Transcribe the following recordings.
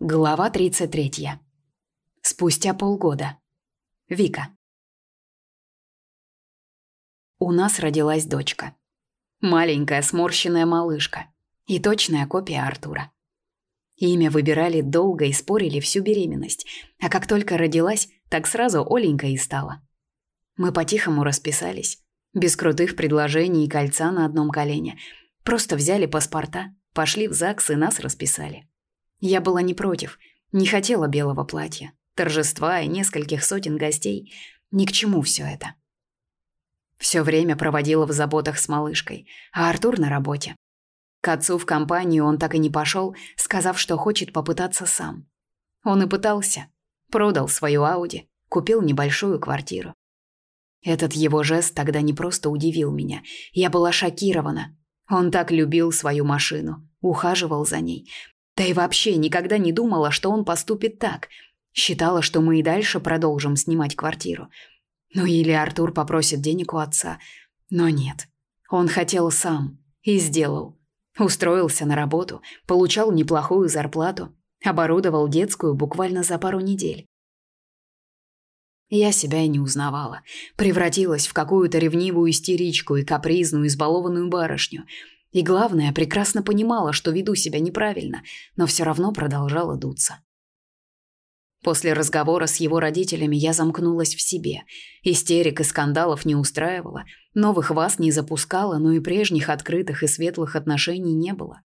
Глава 33. Спустя полгода. Вика. У нас родилась дочка. Маленькая сморщенная малышка. И точная копия Артура. Имя выбирали долго и спорили всю беременность. А как только родилась, так сразу Оленька и стала. Мы по-тихому расписались. Без крутых предложений и кольца на одном колене. Просто взяли паспорта, пошли в ЗАГС и нас расписали. Я была не против, не хотела белого платья, торжества и нескольких сотен гостей. Ни к чему все это. Все время проводила в заботах с малышкой, а Артур на работе. К отцу в компанию он так и не пошел, сказав, что хочет попытаться сам. Он и пытался. Продал свою Ауди, купил небольшую квартиру. Этот его жест тогда не просто удивил меня. Я была шокирована. Он так любил свою машину, ухаживал за ней, да и вообще никогда не думала, что он поступит так. Считала, что мы и дальше продолжим снимать квартиру. Ну или Артур попросит денег у отца. Но нет. Он хотел сам. И сделал. Устроился на работу, получал неплохую зарплату, оборудовал детскую буквально за пару недель. Я себя и не узнавала. Превратилась в какую-то ревнивую истеричку и капризную избалованную барышню – и главное, прекрасно понимала, что веду себя неправильно, но все равно продолжала дуться. После разговора с его родителями я замкнулась в себе. Истерик и скандалов не устраивала, новых вас не запускала, но и прежних открытых и светлых отношений не было.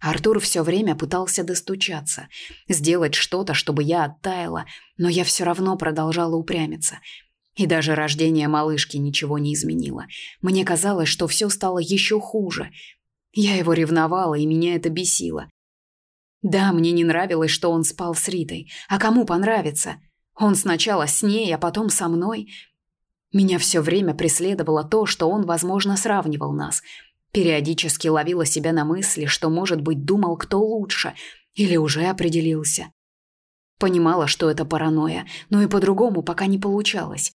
Артур все время пытался достучаться, сделать что-то, чтобы я оттаяла, но я все равно продолжала упрямиться. И даже рождение малышки ничего не изменило. Мне казалось, что все стало еще хуже. Я его ревновала, и меня это бесило. Да, мне не нравилось, что он спал с Ритой. А кому понравится? Он сначала с ней, а потом со мной. Меня все время преследовало то, что он, возможно, сравнивал нас. Периодически ловила себя на мысли, что, может быть, думал, кто лучше, или уже определился. Понимала, что это паранойя, но и по-другому пока не получалось.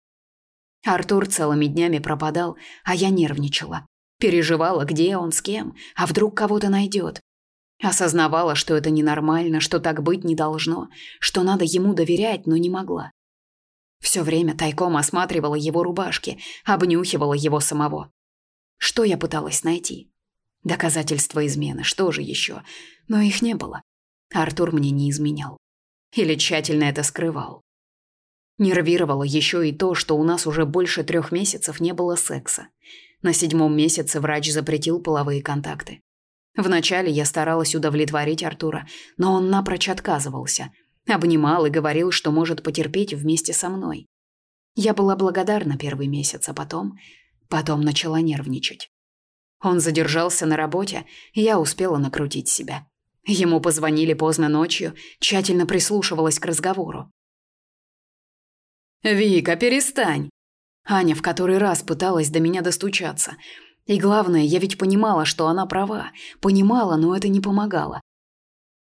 Артур целыми днями пропадал, а я нервничала. Переживала, где он, с кем, а вдруг кого-то найдет. Осознавала, что это ненормально, что так быть не должно, что надо ему доверять, но не могла. Все время тайком осматривала его рубашки, обнюхивала его самого. Что я пыталась найти? Доказательства измены, что же еще? Но их не было. Артур мне не изменял. Или тщательно это скрывал. Нервировало еще и то, что у нас уже больше трех месяцев не было секса. На седьмом месяце врач запретил половые контакты. Вначале я старалась удовлетворить Артура, но он напрочь отказывался. Обнимал и говорил, что может потерпеть вместе со мной. Я была благодарна первый месяц, а потом... Потом начала нервничать. Он задержался на работе, и я успела накрутить себя. Ему позвонили поздно ночью, тщательно прислушивалась к разговору. «Вика, перестань!» Аня в который раз пыталась до меня достучаться. И главное, я ведь понимала, что она права. Понимала, но это не помогало.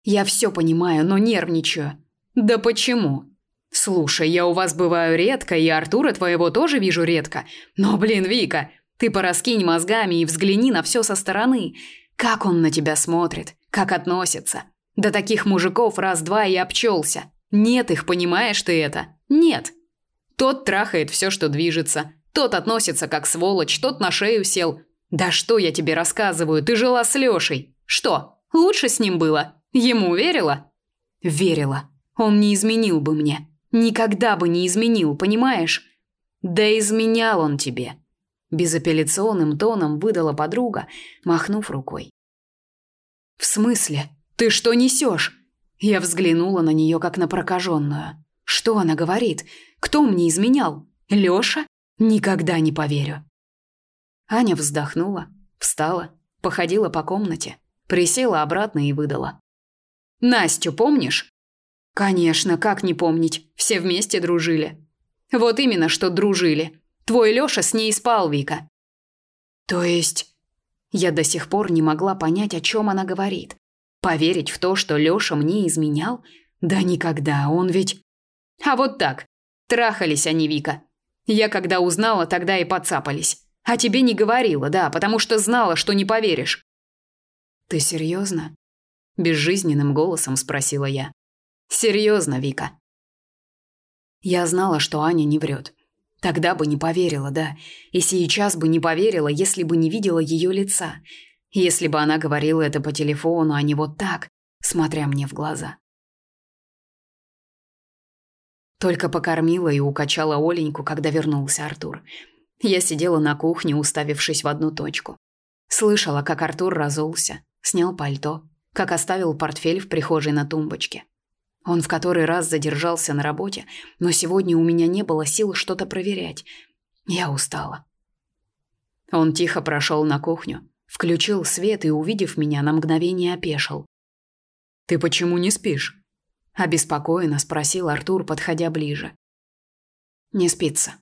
Я все понимаю, но нервничаю. Да почему? Слушай, я у вас бываю редко, и Артура твоего тоже вижу редко. Но, блин, Вика, ты пораскинь мозгами и взгляни на все со стороны. Как он на тебя смотрит, как относится. До таких мужиков раз-два и обчелся. Нет их, понимаешь ты это? Нет. Тот трахает все, что движется. Тот относится как сволочь, тот на шею сел. Да что я тебе рассказываю, ты жила с Лешей. Что, лучше с ним было? Ему верила? Верила. Он не изменил бы мне. Никогда бы не изменил, понимаешь? Да изменял он тебе. Безапелляционным тоном выдала подруга, махнув рукой. В смысле? Ты что несешь? Я взглянула на нее как на прокаженную. Что она говорит? Кто мне изменял? Лёша? Никогда не поверю. Аня вздохнула, встала, походила по комнате, присела обратно и выдала. «Настю помнишь?» «Конечно, как не помнить, все вместе дружили». «Вот именно, что дружили. Твой Лёша с ней спал, Вика». «То есть...» Я до сих пор не могла понять, о чем она говорит. Поверить в то, что Лёша мне изменял? Да никогда, он ведь... А вот так. Трахались они, Вика. Я когда узнала, тогда и подцапались. А тебе не говорила, да, потому что знала, что не поверишь. Ты серьезно? безжизненным голосом спросила я. Серьезно, Вика. Я знала, что Аня не врет. Тогда бы не поверила, да, и сейчас бы не поверила, если бы не видела ее лица, если бы она говорила это по телефону, а не вот так, смотря мне в глаза. «Только покормила и укачала Оленьку, когда вернулся Артур. Я сидела на кухне, уставившись в одну точку. Слышала, как Артур разулся, снял пальто, как оставил портфель в прихожей на тумбочке. Он в который раз задержался на работе, но сегодня у меня не было сил что-то проверять. Я устала. Он тихо прошел на кухню, включил свет и, увидев меня, на мгновение опешил. «Ты почему не спишь?» – обеспокоенно спросил Артур, подходя ближе. «Не спится».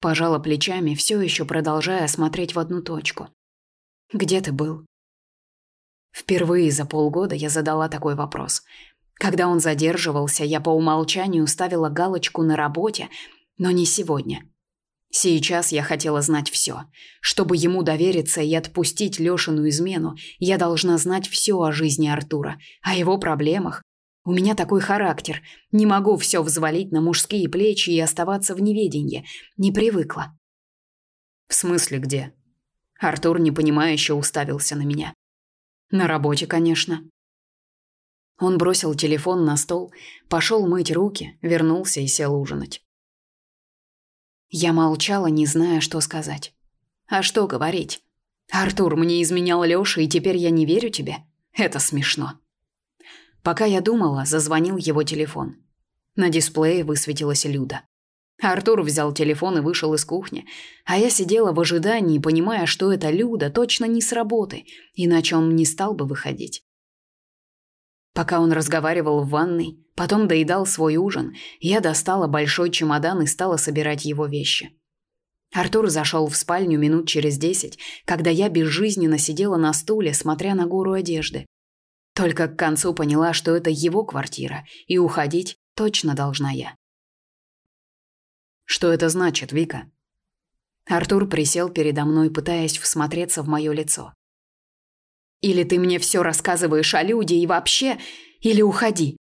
Пожала плечами, все еще продолжая смотреть в одну точку. «Где ты был?» Впервые за полгода я задала такой вопрос. Когда он задерживался, я по умолчанию ставила галочку на работе, но не сегодня. Сейчас я хотела знать все. Чтобы ему довериться и отпустить Лешину измену, я должна знать все о жизни Артура, о его проблемах, у меня такой характер. Не могу все взвалить на мужские плечи и оставаться в неведенье. Не привыкла». «В смысле где?» Артур непонимающе уставился на меня. «На работе, конечно». Он бросил телефон на стол, пошел мыть руки, вернулся и сел ужинать. Я молчала, не зная, что сказать. «А что говорить?» «Артур, мне изменял Лёша, и теперь я не верю тебе? Это смешно». Пока я думала, зазвонил его телефон. На дисплее высветилась Люда. Артур взял телефон и вышел из кухни, а я сидела в ожидании, понимая, что это Люда точно не с работы, иначе он не стал бы выходить. Пока он разговаривал в ванной, потом доедал свой ужин, я достала большой чемодан и стала собирать его вещи. Артур зашел в спальню минут через десять, когда я безжизненно сидела на стуле, смотря на гору одежды. Только к концу поняла, что это его квартира, и уходить точно должна я. «Что это значит, Вика?» Артур присел передо мной, пытаясь всмотреться в мое лицо. «Или ты мне все рассказываешь о Люде и вообще, или уходи!»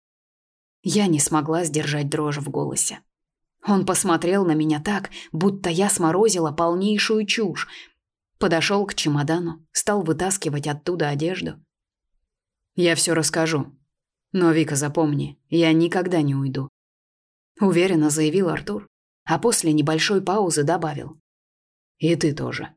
Я не смогла сдержать дрожь в голосе. Он посмотрел на меня так, будто я сморозила полнейшую чушь. Подошел к чемодану, стал вытаскивать оттуда одежду. Я все расскажу. Но, Вика, запомни, я никогда не уйду. Уверенно заявил Артур, а после небольшой паузы добавил. И ты тоже.